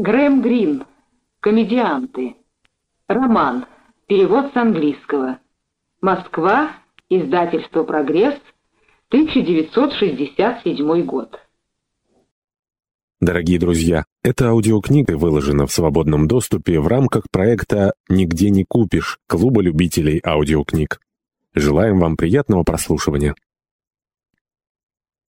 Грэм Грин. Комедианты. Роман. Перевод с английского. Москва. Издательство «Прогресс», 1967 год. Дорогие друзья, эта аудиокнига выложена в свободном доступе в рамках проекта «Нигде не купишь» Клуба любителей аудиокниг. Желаем вам приятного прослушивания.